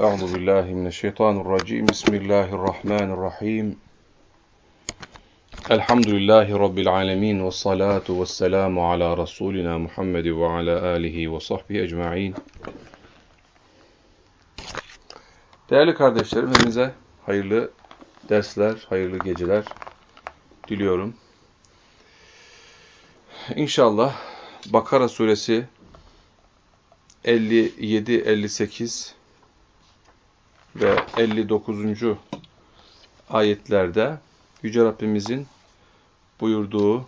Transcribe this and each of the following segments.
Euzu billahi mineşşeytanirracim. Bismillahirrahmanirrahim. Elhamdülillahi rabbil alamin ve salatu vesselamu ala rasulina Muhammed ve ala alihi ve sahbihi ecmaîn. Değerli kardeşlerim, hepinize hayırlı dersler, hayırlı geceler diliyorum. İnşallah Bakara suresi 57, 58 ve 59. ayetlerde Yüce Rabbimizin buyurduğu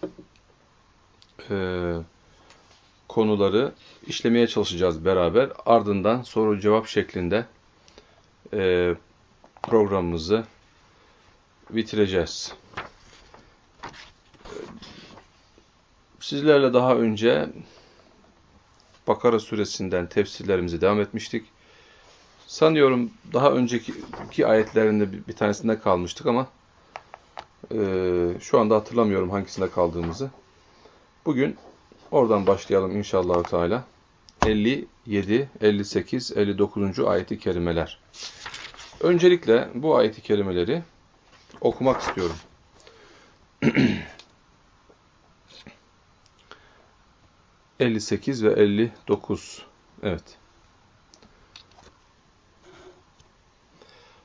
e, konuları işlemeye çalışacağız beraber. Ardından soru cevap şeklinde e, programımızı bitireceğiz. Sizlerle daha önce Bakara suresinden tefsirlerimizi devam etmiştik. Sanıyorum daha önceki iki ayetlerinde bir, bir tanesinde kalmıştık ama e, şu anda hatırlamıyorum hangisinde kaldığımızı. Bugün oradan başlayalım inşallah Teala. 57, 58, 59. ayeti kerimeler. Öncelikle bu ayeti kerimeleri okumak istiyorum. ...58 ve 59. Evet.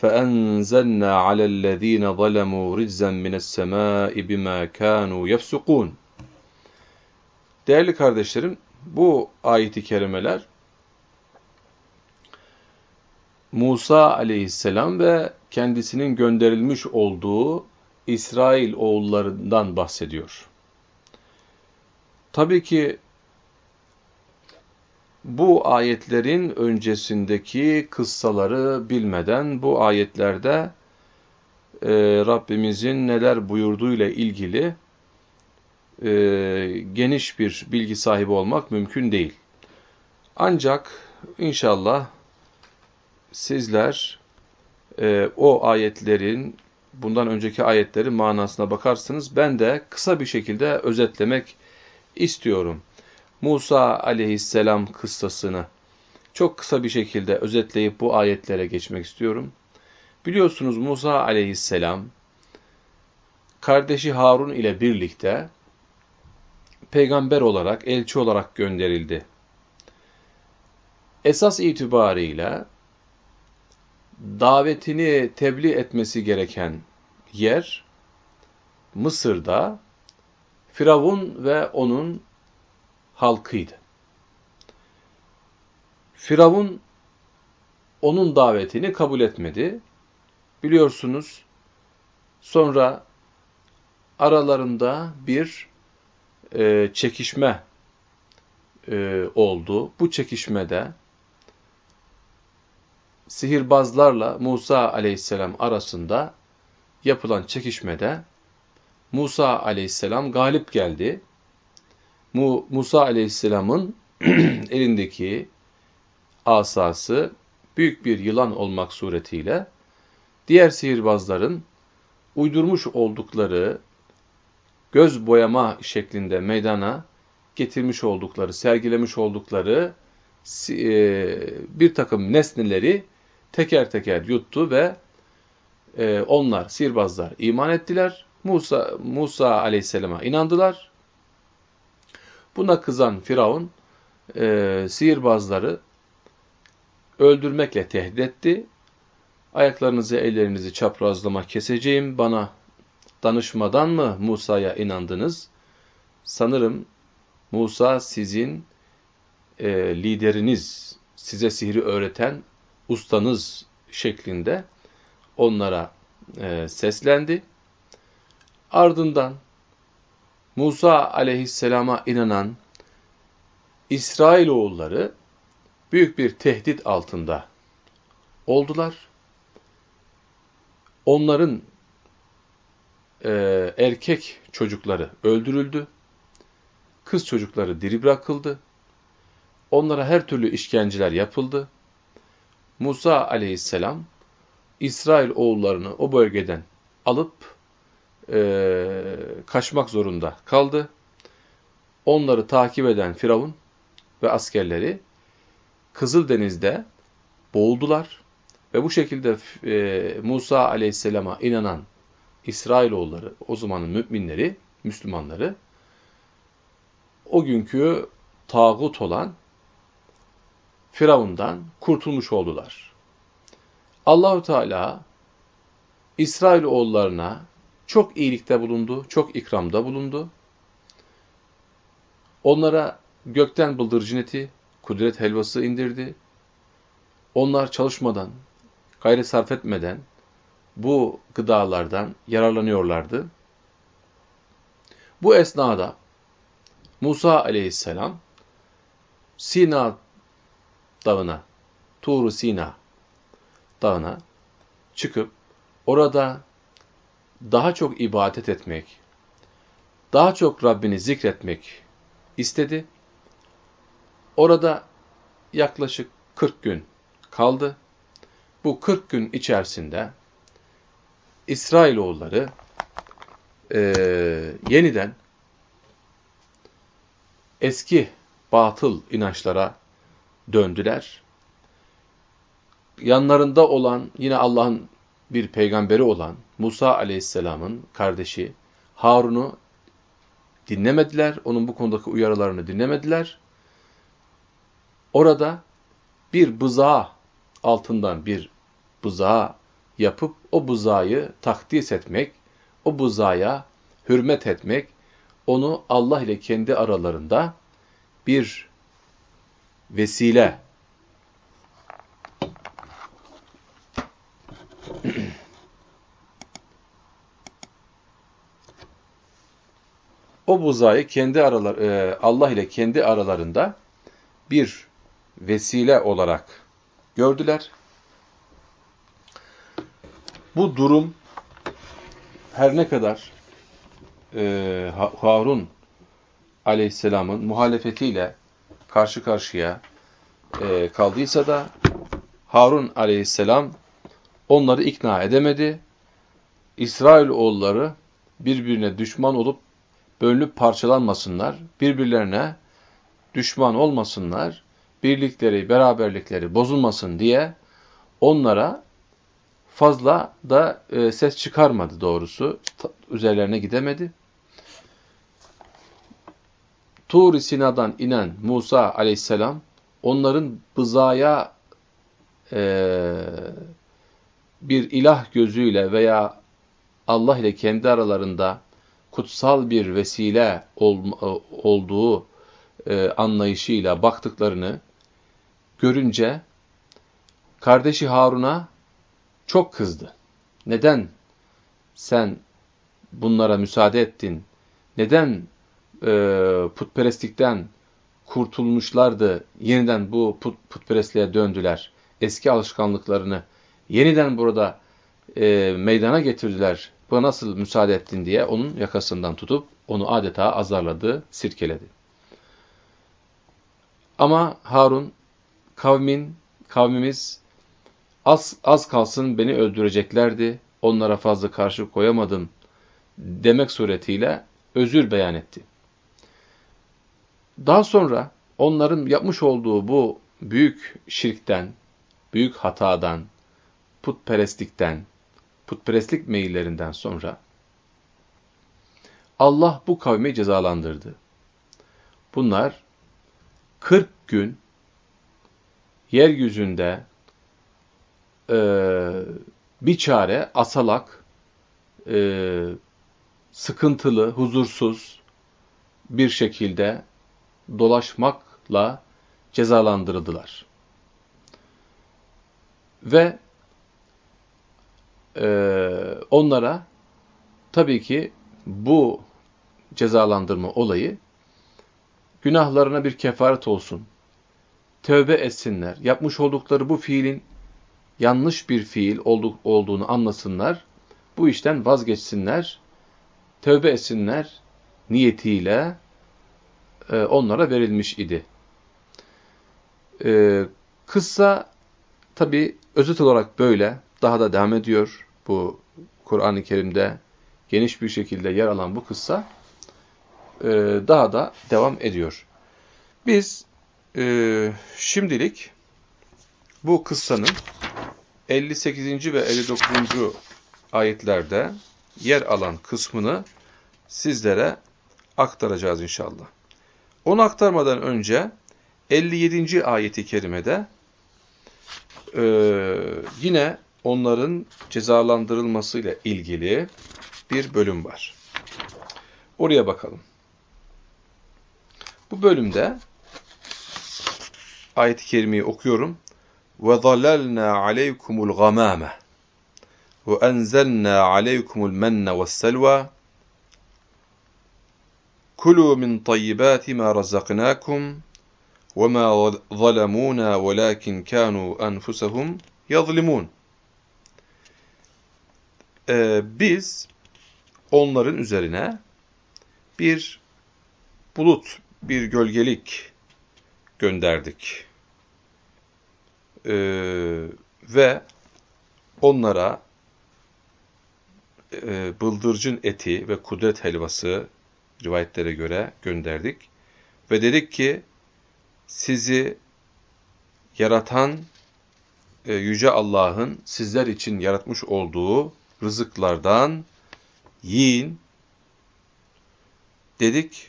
فأنزلنا على الذين ظلموا رجزا من السماء بما كانوا يفسقون Değerli kardeşlerim, bu ayeti kerimeler Musa aleyhisselam ve kendisinin gönderilmiş olduğu İsrail oğullarından bahsediyor. Tabii ki bu ayetlerin öncesindeki kıssaları bilmeden bu ayetlerde e, Rabbimizin neler buyurduğuyla ilgili e, geniş bir bilgi sahibi olmak mümkün değil. Ancak inşallah sizler e, o ayetlerin, bundan önceki ayetlerin manasına bakarsınız. Ben de kısa bir şekilde özetlemek istiyorum. Musa aleyhisselam kıssasını çok kısa bir şekilde özetleyip bu ayetlere geçmek istiyorum. Biliyorsunuz Musa aleyhisselam kardeşi Harun ile birlikte peygamber olarak, elçi olarak gönderildi. Esas itibarıyla davetini tebliğ etmesi gereken yer Mısır'da Firavun ve onun halkıydı. Firavun onun davetini kabul etmedi. Biliyorsunuz sonra aralarında bir e, çekişme e, oldu. Bu çekişmede sihirbazlarla Musa aleyhisselam arasında yapılan çekişmede Musa aleyhisselam galip geldi. Mu Musa aleyhisselamın elindeki asası büyük bir yılan olmak suretiyle diğer sihirbazların uydurmuş oldukları göz boyama şeklinde meydana getirmiş oldukları, sergilemiş oldukları e, bir takım nesneleri teker teker yuttu ve e, onlar, sihirbazlar iman ettiler. Musa, Musa aleyhisselama inandılar. Buna kızan Firavun e, sihirbazları öldürmekle tehdit etti. Ayaklarınızı, ellerinizi çaprazlama keseceğim, bana danışmadan mı Musa'ya inandınız? Sanırım Musa sizin e, lideriniz, size sihri öğreten ustanız şeklinde onlara e, seslendi. Ardından Musa aleyhisselama inanan İsrailoğulları büyük bir tehdit altında oldular. onların e, erkek çocukları öldürüldü. Kız çocukları diri bırakıldı. Onlara her türlü işkenceler yapıldı. Musa aleyhisselam İsrail oğullarını o bölgeden alıp e, kaçmak zorunda kaldı. Onları takip eden Firavun ve askerleri Kızıldeniz'de boğuldular ve bu şekilde e, Musa aleyhisselama inanan İsrailoğulları, o zamanın müminleri, Müslümanları o günkü tağut olan Firavundan kurtulmuş oldular. Allahu Teala İsrail oğullarına çok iyilikte bulundu, çok ikramda bulundu. Onlara gökten bıldırcın eti, kudret helvası indirdi. Onlar çalışmadan, gayret sarf etmeden bu gıdalardan yararlanıyorlardı. Bu esnada Musa aleyhisselam Sina dağına, Tur Sina dağına çıkıp orada daha çok ibadet etmek, daha çok Rabbini zikretmek istedi. Orada yaklaşık 40 gün kaldı. Bu 40 gün içerisinde İsrailoğulları e, yeniden eski batıl inançlara döndüler. Yanlarında olan yine Allah'ın bir peygamberi olan Musa aleyhisselamın kardeşi Harun'u dinlemediler. Onun bu konudaki uyarılarını dinlemediler. Orada bir bızağı altından bir bızağı yapıp o buzayı takdis etmek, o buzaya hürmet etmek, onu Allah ile kendi aralarında bir vesile o buzayı kendi aralar e, Allah ile kendi aralarında bir vesile olarak gördüler. Bu durum her ne kadar e, Harun aleyhisselamın muhalefetiyle karşı karşıya e, kaldıysa da Harun aleyhisselam onları ikna edemedi. İsrail oğulları birbirine düşman olup bölünüp parçalanmasınlar, birbirlerine düşman olmasınlar, birlikleri, beraberlikleri bozulmasın diye onlara fazla da e, ses çıkarmadı doğrusu. Üzerlerine gidemedi. Tur-i Sina'dan inen Musa aleyhisselam onların bızaya e, bir ilah gözüyle veya Allah ile kendi aralarında kutsal bir vesile ol, olduğu e, anlayışıyla baktıklarını görünce kardeşi Harun'a çok kızdı. Neden sen bunlara müsaade ettin? Neden e, putperestlikten kurtulmuşlardı, yeniden bu put, putperestliğe döndüler? Eski alışkanlıklarını yeniden burada e, meydana getirdiler. Buna nasıl müsaade ettin diye onun yakasından tutup onu adeta azarladı, sirkeledi. Ama Harun kavmin, kavmimiz az, az kalsın beni öldüreceklerdi, onlara fazla karşı koyamadım demek suretiyle özür beyan etti. Daha sonra onların yapmış olduğu bu büyük şirkten, büyük hatadan, putperestlikten, putperestlik meyillerinden sonra Allah bu kavmi cezalandırdı. Bunlar 40 gün yeryüzünde e, bir çare asalak, e, sıkıntılı, huzursuz bir şekilde dolaşmakla cezalandırıldılar. Ve e, onlara tabii ki bu cezalandırma olayı günahlarına bir kefaret olsun. Tövbe etsinler. Yapmış oldukları bu fiilin yanlış bir fiil olduğunu anlasınlar bu işten vazgeçsinler, tövbe etsinler niyetiyle e, onlara verilmiş idi. E, kıssa tabi özet olarak böyle, daha da devam ediyor bu Kur'an-ı Kerim'de geniş bir şekilde yer alan bu kıssa e, daha da devam ediyor. Biz e, şimdilik bu kıssanın 58. ve 59. ayetlerde yer alan kısmını sizlere aktaracağız inşallah. Onu aktarmadan önce 57. ayeti kerimede e, yine onların cezalandırılmasıyla ilgili bir bölüm var. Oraya bakalım. Bu bölümde ayet-i kerimeyi okuyorum. وَظَلَلْنَا عَلَيْكُمُ الْغَمَامَ وَاَنْزَلْنَا عَلَيْكُمُ الْمَنَّ وَالسَّلْوَى كُلُوا مِنْ طَيِّبَاتِ مَا رَزَقْنَاكُمْ وَمَا ظَلَمُونَا وَلَكِنْ كَانُوا أَنْفُسَهُمْ يَظْلِمُونَ ee, Biz onların üzerine bir bulut, bir gölgelik gönderdik. Ee, ve onlara e, bıldırcın eti ve kudret helvası rivayetlere göre gönderdik. Ve dedik ki sizi yaratan e, Yüce Allah'ın sizler için yaratmış olduğu rızıklardan yiyin dedik.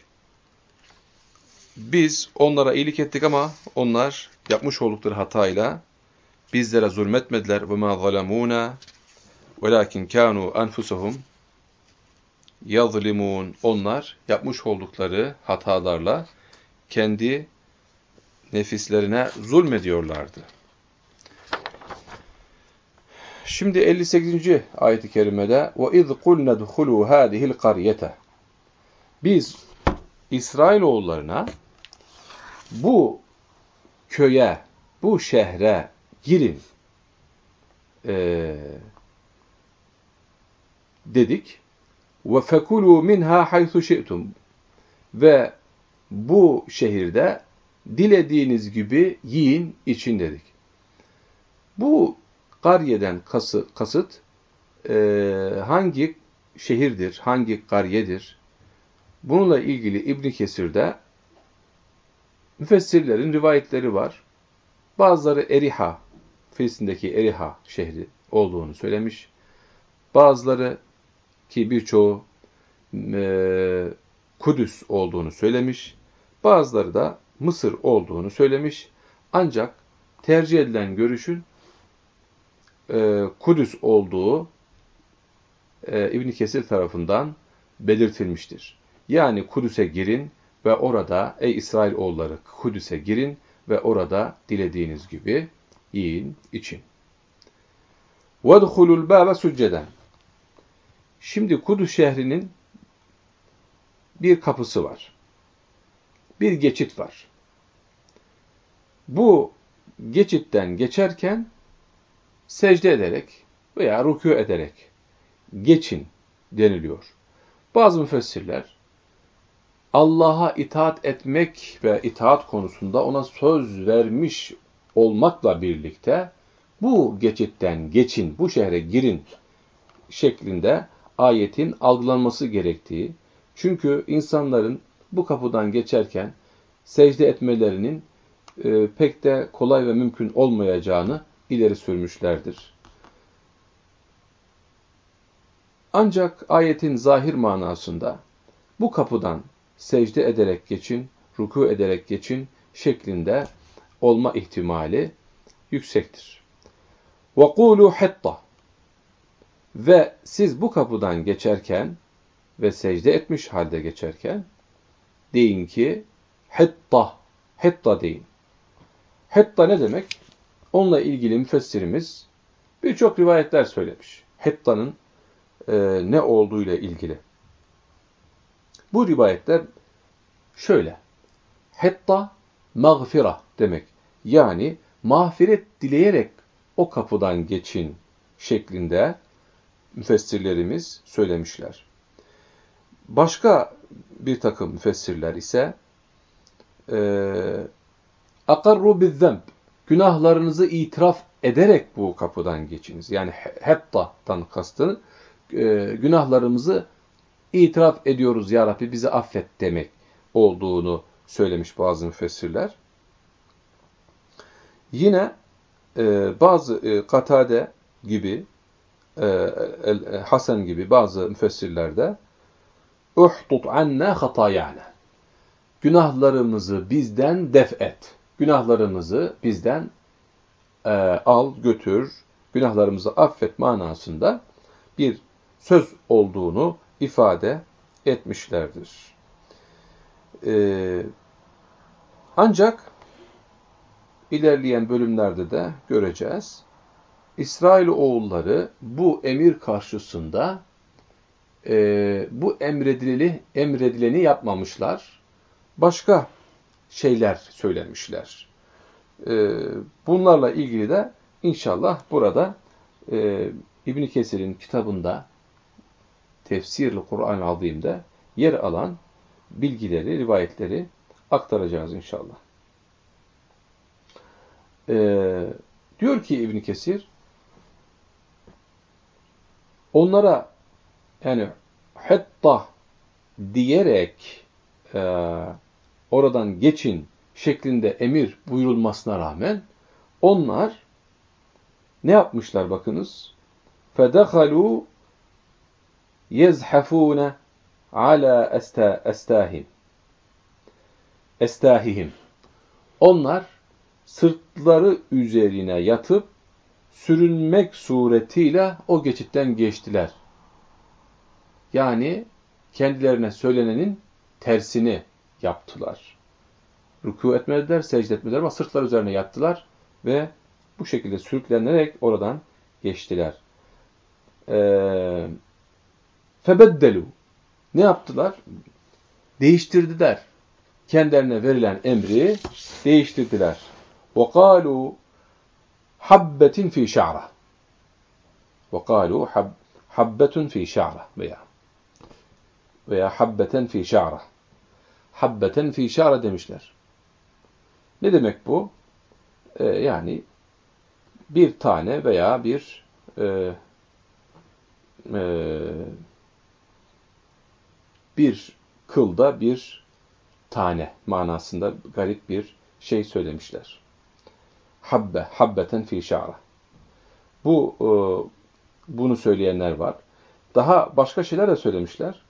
Biz onlara iyilik ettik ama onlar yapmış oldukları hatayla bizlere zulmetmediler. Ve ma zalemuna velakin kanu enfusuhum yazlimun. Onlar yapmış oldukları hatalarla kendi nefislerine zulmediyorlardı. Şimdi 58. ayet-i kerimede وَاِذْ قُلْنَ دُخُلُوا هَذِهِ الْقَرْيَةَ Biz İsrailoğullarına bu köye, bu şehre girin ee, dedik. وَفَكُلُوا مِنْهَا حَيْثُ شِئْتُمْ Ve bu şehirde dilediğiniz gibi yiyin, için dedik. Bu Kariyeden kası, kasıt e, hangi şehirdir, hangi kariyedir? Bununla ilgili İbn Kesir'de müfessirlerin rivayetleri var. Bazıları Eriha, Filistin'deki Eriha şehri olduğunu söylemiş. Bazıları ki birçoğu e, Kudüs olduğunu söylemiş. Bazıları da Mısır olduğunu söylemiş. Ancak tercih edilen görüşün e, Kudüs olduğu e, İbn Kesir tarafından belirtilmiştir. Yani Kudüs'e girin ve orada ey İsrail oğulları Kudüs'e girin ve orada dilediğiniz gibi yiyin, için. وَدْخُلُوا الْبَابَ سُجَّدًا Şimdi Kudüs şehrinin bir kapısı var. Bir geçit var. Bu geçitten geçerken secde ederek veya rükû ederek geçin deniliyor. Bazı müfessirler Allah'a itaat etmek ve itaat konusunda ona söz vermiş olmakla birlikte bu geçitten geçin, bu şehre girin şeklinde ayetin algılanması gerektiği, çünkü insanların bu kapıdan geçerken secde etmelerinin e, pek de kolay ve mümkün olmayacağını ileri sürmüşlerdir. Ancak ayetin zahir manasında bu kapıdan secde ederek geçin, ruku ederek geçin şeklinde olma ihtimali yüksektir. وَقُولُوا حَتَّى Ve siz bu kapıdan geçerken ve secde etmiş halde geçerken deyin ki hetta, hetta deyin. Hetta ne demek? Onunla ilgili müfessirimiz birçok rivayetler söylemiş. Hetta'nın e, ne olduğu ile ilgili. Bu rivayetler şöyle. Hetta mağfira demek. Yani mağfiret dileyerek o kapıdan geçin şeklinde müfessirlerimiz söylemişler. Başka bir takım müfessirler ise akarru bizzemb günahlarınızı itiraf ederek bu kapıdan geçiniz. Yani hetta'dan kastını e, günahlarımızı itiraf ediyoruz ya Rabbi bizi affet demek olduğunu söylemiş bazı müfessirler. Yine e, bazı e, Katade gibi e, e, Hasan gibi bazı müfessirlerde uhtut anna hatayana günahlarımızı bizden def et. Günahlarımızı bizden e, al, götür, günahlarımızı affet manasında bir söz olduğunu ifade etmişlerdir. E, ancak ilerleyen bölümlerde de göreceğiz. İsrail oğulları bu emir karşısında e, bu emredileni, emredileni yapmamışlar. Başka şeyler söylemişler. E, bunlarla ilgili de inşallah burada e, İbn Kesir'in kitabında Tefsir-i Kur'an-ı yer alan bilgileri, rivayetleri aktaracağız inşallah. Ee, diyor ki İbn Kesir onlara yani hatta diyerek e, oradan geçin şeklinde emir buyurulmasına rağmen onlar ne yapmışlar bakınız? فَدَخَلُوا يَزْحَفُونَ عَلَى اَسْتَاهِمْ Estahihim. Onlar sırtları üzerine yatıp sürünmek suretiyle o geçitten geçtiler. Yani kendilerine söylenenin tersini yaptılar. Ruku etmediler, secde etmediler ama sırtlar üzerine yattılar ve bu şekilde sürüklenerek oradan geçtiler. Ee, febeddelu. Ne yaptılar? Değiştirdiler. Kendilerine verilen emri değiştirdiler. وَقَالُوا habbetin fi şa'ra. وَقَالُوا hab, habbetun fi şa'ra veya veya habbeten fi şa'ra. Habbeten fi şa'ra demişler. Ne demek bu? Ee, yani bir tane veya bir e, e, bir kılda bir tane manasında garip bir şey söylemişler. Habbe, habbeten fi şa'ra. Bu, e, bunu söyleyenler var. Daha başka şeyler de söylemişler.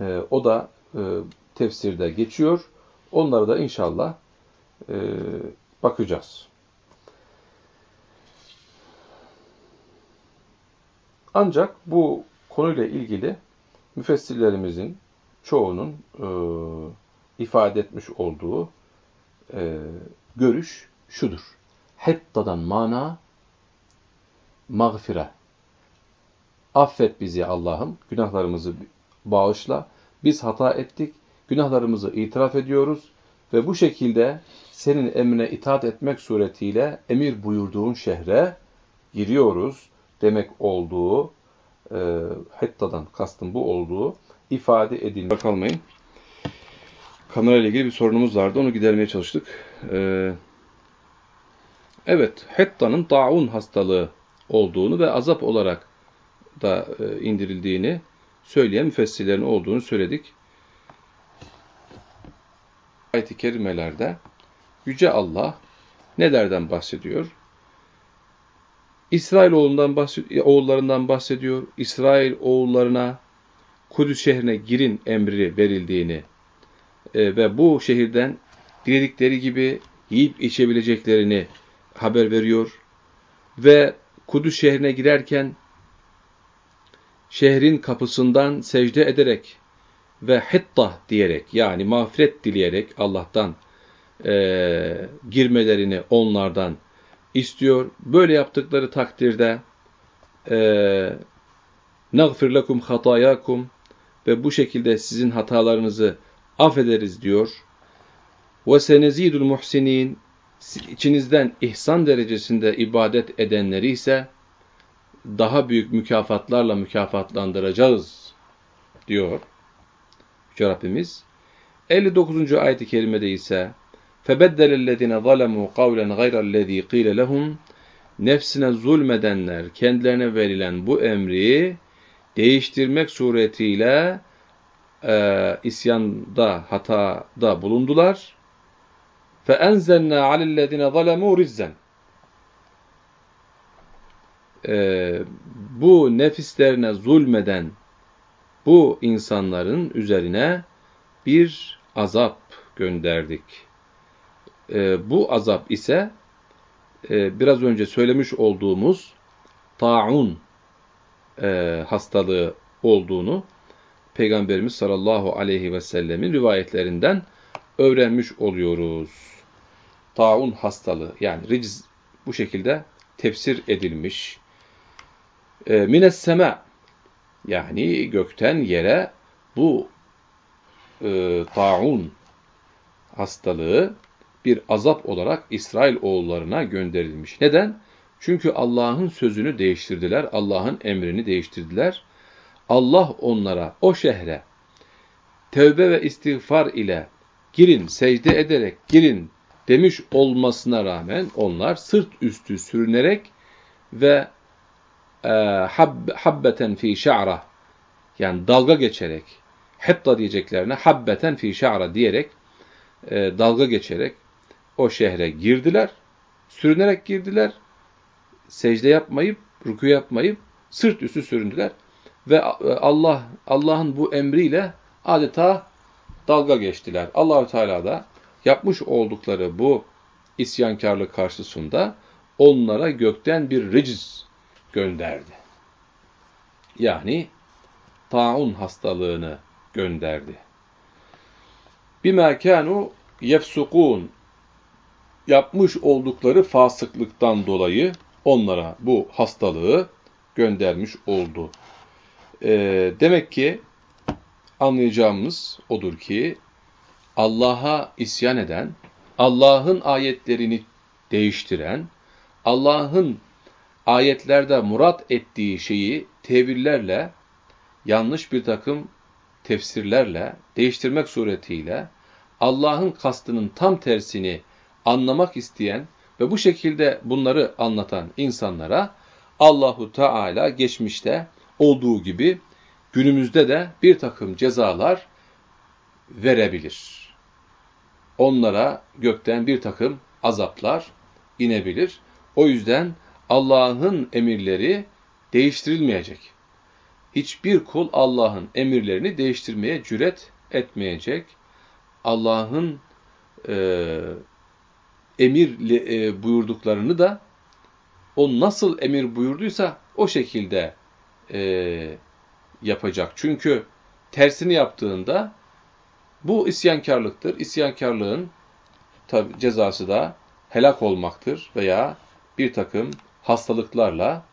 E, o da e, tefsirde geçiyor. Onlara da inşallah e, bakacağız. Ancak bu konuyla ilgili müfessirlerimizin çoğunun e, ifade etmiş olduğu e, görüş şudur. Hettadan mana mağfire. Affet bizi Allah'ım, günahlarımızı bağışla. Biz hata ettik, günahlarımızı itiraf ediyoruz ve bu şekilde senin emrine itaat etmek suretiyle emir buyurduğun şehre giriyoruz demek olduğu, e, hettadan kastım bu olduğu ifade edilmiş. Kalmayın. Kamera ile ilgili bir sorunumuz vardı. Onu gidermeye çalıştık. Ee, evet, Hetta'nın taun hastalığı olduğunu ve azap olarak da e, indirildiğini söyleyen müfessirlerin olduğunu söyledik. Ayet-i kerimelerde Yüce Allah nelerden bahsediyor? İsrail oğlundan bahsediyor, oğullarından bahsediyor. İsrail oğullarına Kudüs şehrine girin emri verildiğini e, ve bu şehirden diledikleri gibi yiyip içebileceklerini haber veriyor. Ve Kudüs şehrine girerken şehrin kapısından secde ederek ve hitta diyerek yani mağfiret dileyerek Allah'tan e, girmelerini onlardan istiyor. Böyle yaptıkları takdirde e, nagfir lekum hatayakum ve bu şekilde sizin hatalarınızı affederiz diyor. Ve senezidul muhsinin içinizden ihsan derecesinde ibadet edenleri ise daha büyük mükafatlarla mükafatlandıracağız diyor Yüce Rabbimiz. 59. ayet-i kerimede ise فَبَدَّلَ الَّذِينَ ظَلَمُوا قَوْلًا غَيْرَ الَّذ۪ي قِيلَ لَهُمْ Nefsine zulmedenler kendilerine verilen bu emri değiştirmek suretiyle e, isyanda, hatada bulundular. فَاَنْزَلْنَا عَلَى الَّذِينَ ظَلَمُوا رِزًّا e, bu nefislerine zulmeden bu insanların üzerine bir azap gönderdik. E, bu azap ise e, biraz önce söylemiş olduğumuz taun e, hastalığı olduğunu Peygamberimiz sallallahu aleyhi ve sellemin rivayetlerinden öğrenmiş oluyoruz. Taun hastalığı yani riciz bu şekilde tefsir edilmiş. E, mines sema yani gökten yere bu e, taun hastalığı bir azap olarak İsrail oğullarına gönderilmiş. Neden? Çünkü Allah'ın sözünü değiştirdiler, Allah'ın emrini değiştirdiler. Allah onlara, o şehre tevbe ve istiğfar ile girin, secde ederek girin demiş olmasına rağmen onlar sırt üstü sürünerek ve e, hab, habbeten fi şa'ra yani dalga geçerek hatta diyeceklerine habbeten fi şa'ra diyerek e, dalga geçerek o şehre girdiler. Sürünerek girdiler. Secde yapmayıp, ruku yapmayıp sırt üstü süründüler ve Allah Allah'ın bu emriyle adeta dalga geçtiler. Allahü Teala da yapmış oldukları bu isyankarlık karşısında onlara gökten bir riciz gönderdi. Yani taun hastalığını gönderdi. Bima kanu yefsukun yapmış oldukları fasıklıktan dolayı onlara bu hastalığı göndermiş oldu. Ee, demek ki anlayacağımız odur ki Allah'a isyan eden, Allah'ın ayetlerini değiştiren, Allah'ın ayetlerde murat ettiği şeyi tevillerle, yanlış bir takım tefsirlerle, değiştirmek suretiyle Allah'ın kastının tam tersini anlamak isteyen ve bu şekilde bunları anlatan insanlara Allahu Teala geçmişte olduğu gibi günümüzde de bir takım cezalar verebilir. Onlara gökten bir takım azaplar inebilir. O yüzden Allah'ın emirleri değiştirilmeyecek. Hiçbir kul Allah'ın emirlerini değiştirmeye cüret etmeyecek. Allah'ın e, emir e, buyurduklarını da o nasıl emir buyurduysa o şekilde e, yapacak. Çünkü tersini yaptığında bu isyankarlıktır. İsyankarlığın tabi cezası da helak olmaktır veya bir takım hastalıklarla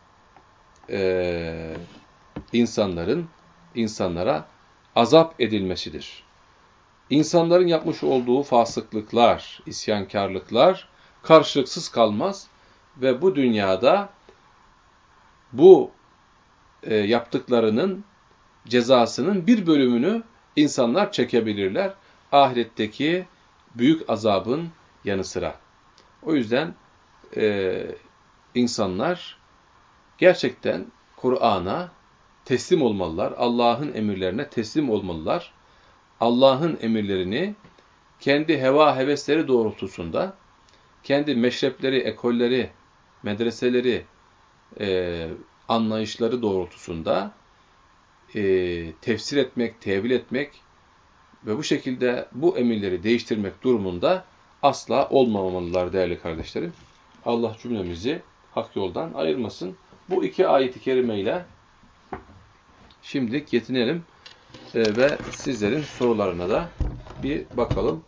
e, insanların insanlara azap edilmesidir. İnsanların yapmış olduğu fasıklıklar, isyankarlıklar karşılıksız kalmaz ve bu dünyada bu e, yaptıklarının cezasının bir bölümünü insanlar çekebilirler. Ahiretteki büyük azabın yanı sıra. O yüzden e, insanlar gerçekten Kur'an'a teslim olmalılar. Allah'ın emirlerine teslim olmalılar. Allah'ın emirlerini kendi heva hevesleri doğrultusunda, kendi meşrepleri, ekolleri, medreseleri, e, anlayışları doğrultusunda e, tefsir etmek, tevil etmek ve bu şekilde bu emirleri değiştirmek durumunda asla olmamalılar değerli kardeşlerim. Allah cümlemizi hak yoldan ayırmasın. Bu iki ayeti kerimeyle şimdilik yetinelim e, ve sizlerin sorularına da bir bakalım.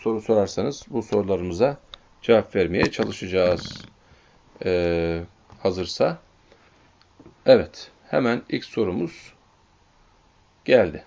Soru sorarsanız bu sorularımıza cevap vermeye çalışacağız. E, hazırsa. Evet, hemen ilk sorumuz geldi.